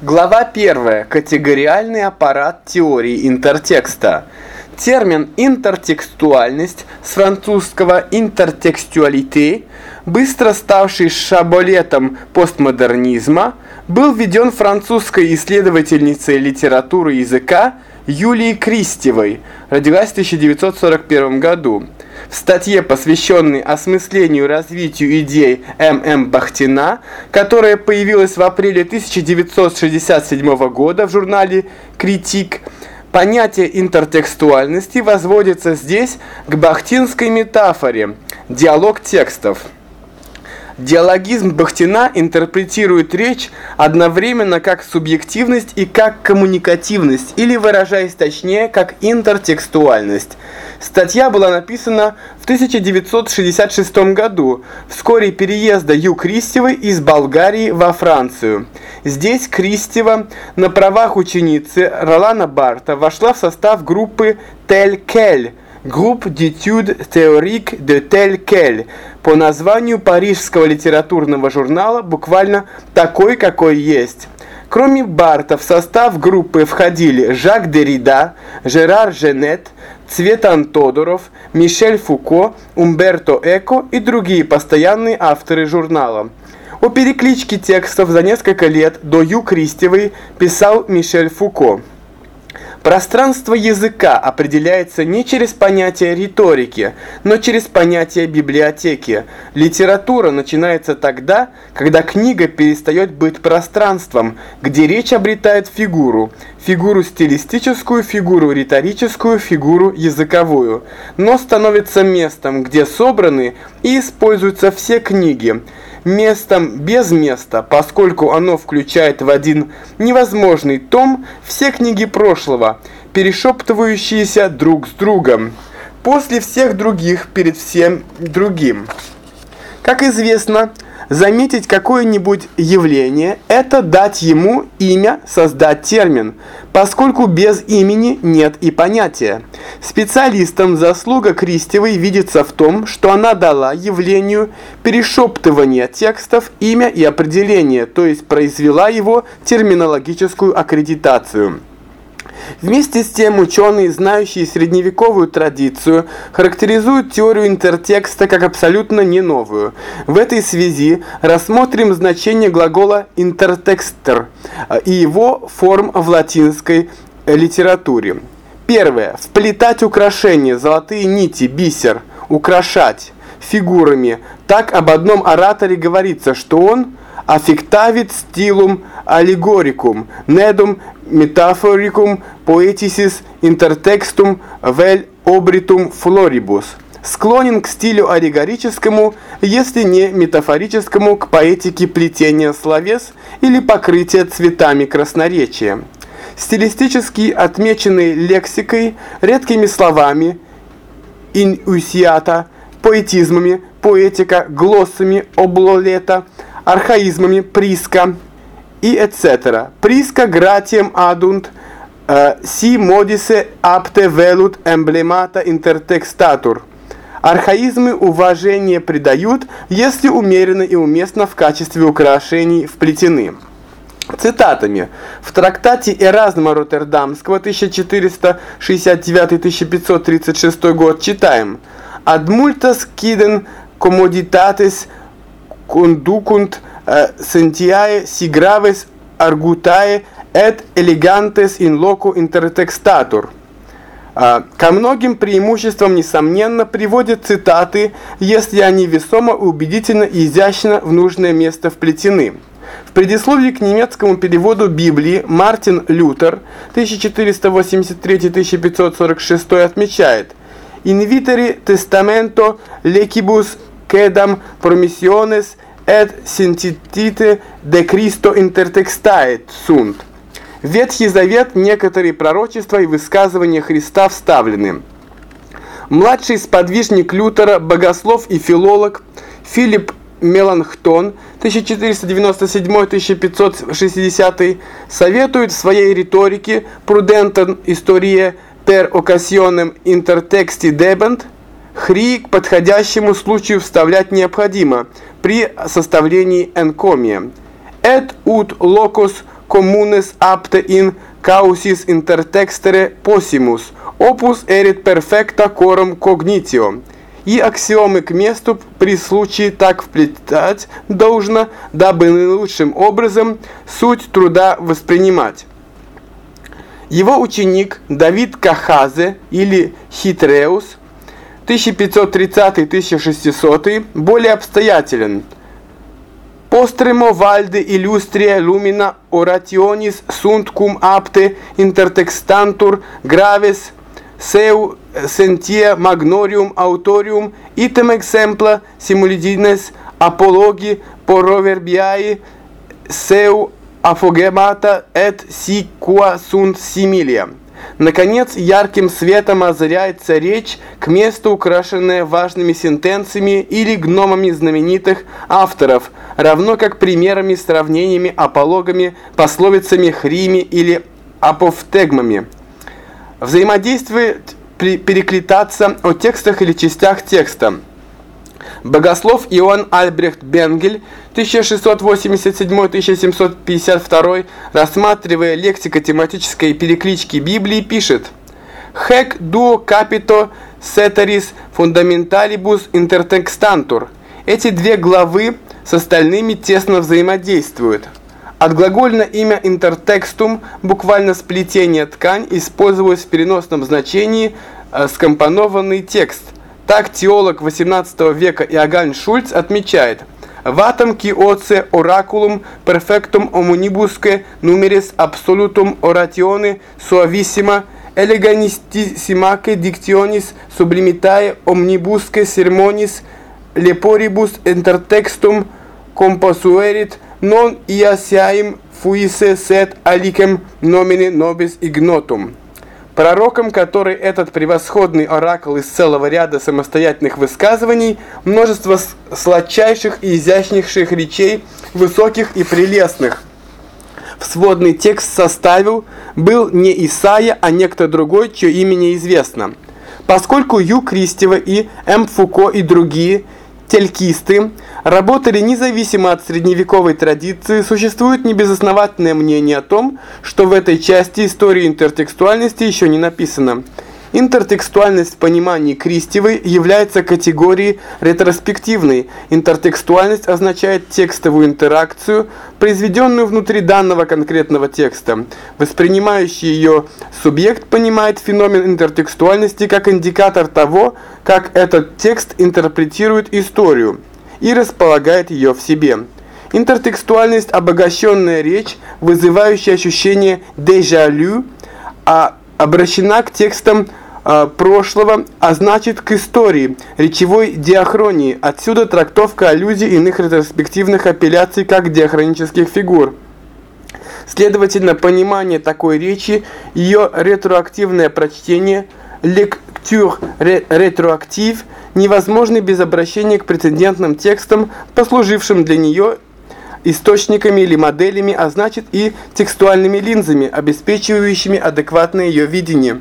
Глава 1. Категориальный аппарат теории интертекста. Термин «интертекстуальность» с французского «интертекстуalité», быстро ставший шаболетом постмодернизма, был введен французской исследовательницей литературы языка Юлией Кристевой, родилась в 1941 году. В статье, посвященной осмыслению и развитию идей М.М. Бахтина, которая появилась в апреле 1967 года в журнале «Критик», понятие интертекстуальности возводится здесь к бахтинской метафоре «диалог текстов». Диалогизм Бахтина интерпретирует речь одновременно как субъективность и как коммуникативность, или, выражаясь точнее, как интертекстуальность. Статья была написана в 1966 году, вскоре переезда Ю Кристевой из Болгарии во Францию. Здесь Кристева на правах ученицы Ролана Барта вошла в состав группы Тель-Кель, Groupe d'études théoriques de tel quel по названию парижского литературного журнала буквально такой, какой есть. Кроме Барта в состав группы входили Жак Деррида, Жерар Женет, Цветан Тодоров, Мишель Фуко, Умберто Эко и другие постоянные авторы журнала. О перекличке текстов за несколько лет до Ю Кристевой писал Мишель Фуко. Пространство языка определяется не через понятие риторики, но через понятие библиотеки. Литература начинается тогда, когда книга перестает быть пространством, где речь обретает фигуру, фигуру стилистическую, фигуру риторическую, фигуру языковую, но становится местом, где собраны и используются все книги – местом без места, поскольку оно включает в один невозможный том все книги прошлого, перешептывающиеся друг с другом, после всех других перед всем другим. Как известно, Заметить какое-нибудь явление – это дать ему имя, создать термин, поскольку без имени нет и понятия. Специалистам заслуга Кристевой видится в том, что она дала явлению перешептывания текстов имя и определение, то есть произвела его терминологическую аккредитацию. Вместе с тем ученые, знающие средневековую традицию, характеризуют теорию интертекста как абсолютно не новую. В этой связи рассмотрим значение глагола «интертекстер» и его форм в латинской литературе. Первое. Вплетать украшения, золотые нити, бисер, украшать фигурами. Так об одном ораторе говорится, что он affectavit stylum allegoricum, nedum metaphoricum poeticis intertextum vel obritum floribus. Склонен к стилю аллегорическому, если не метафорическому, к поэтике плетения словес или покрытия цветами красноречия. Стилистически отмеченный лексикой, редкими словами, инусиата, поэтизмами, поэтика, глоссами, облолета – архаизмами приска и etc. Приска гратием адунт си модисе апте велут эмблемата интертекстатур. Архаизмы уважение придают, если умеренно и уместно в качестве украшений вплетены. Цитатами. В трактате Эразма Роттердамского 1469-1536 год читаем «Ad multas quiden commoditates conducunt uh, sentiae si graves argutae et elegantes in loco intertextatur. Ко многим преимуществам, несомненно, приводят цитаты, если они весомо, убедительно и изящно в нужное место вплетены. В предисловии к немецкому переводу Библии Мартин Лютер 1483-1546 отмечает «In viteri testamento lecibus quedam promissiones et sintitite de Christo intertextaet sunt. Ветхий Завет некоторые пророчества и высказывания Христа вставлены. Младший сподвижник Лютера, богослов и филолог Филипп Меланхтон 1497-1560 советует в своей риторике Prudenten Historie per occasionem intertexti debent Хри к подходящему случаю вставлять необходимо при составлении энкомия. Et ut locus communes apte in causis intertextere possimus, opus erit perfecta corum cognitio. И аксиомы к месту при случае так вплетать должно, дабы наилучшим образом суть труда воспринимать. Его ученик Давид Кахазе или Хитреус 1530-1600 более обстоятелен. Postremo valde illustria lumina orationis sunt cum apte intertextantur graves seu sentia magnorium autorium item exempla simulidines apologi proverbiae seu афогемата et si qua sunt similia. Наконец, ярким светом озаряется речь, к месту украшенная важными сентенциями или гномами знаменитых авторов, равно как примерами, сравнениями, апологами, пословицами, хрими или апофтегмами. Взаимодействует перекликаться о текстах или частях текста. Богослов Иоанн Альбрехт Бенгель 1687-1752, рассматривая лексико-тематические переклички Библии, пишет «Hec duo capito ceteris fundamentalibus intertextantur» Эти две главы с остальными тесно взаимодействуют. От глагольно имя интертекстум, буквально сплетение ткань, использовалось в переносном значении э, скомпонованный текст – так теолог XVIII века Иоганн Шульц отмечает «Ватам ки оце оракулум перфектум омунибуске нумерис абсолютум оратионе суависсимо eleganissimique dictionis sublimitae omnibusque sermonis leporibus intertextum composuerit non iasiaim fuisse sed alicem nomine nobis ignotum». Пророком, который этот превосходный оракул из целого ряда самостоятельных высказываний, множество сладчайших и изящнейших речей, высоких и прелестных, в сводный текст составил, был не Исаия, а некто другой, чье имя неизвестно. Поскольку Ю. Кристева и М. Фуко и другие – телькисты работали независимо от средневековой традиции, существует небезосновательное мнение о том, что в этой части истории интертекстуальности еще не написано. Интертекстуальность в понимании Кристевой является категорией ретроспективной. Интертекстуальность означает текстовую интеракцию, произведенную внутри данного конкретного текста. Воспринимающий ее субъект понимает феномен интертекстуальности как индикатор того, как этот текст интерпретирует историю и располагает ее в себе. Интертекстуальность – обогащенная речь, вызывающая ощущение déjà-lu, а обращена к текстам прошлого, а значит к истории, речевой диахронии. Отсюда трактовка аллюзий иных ретроспективных апелляций как диахронических фигур. Следовательно, понимание такой речи, ее ретроактивное прочтение, лектюр ретроактив, невозможно без обращения к прецедентным текстам, послужившим для нее источниками или моделями, а значит и текстуальными линзами, обеспечивающими адекватное ее видение.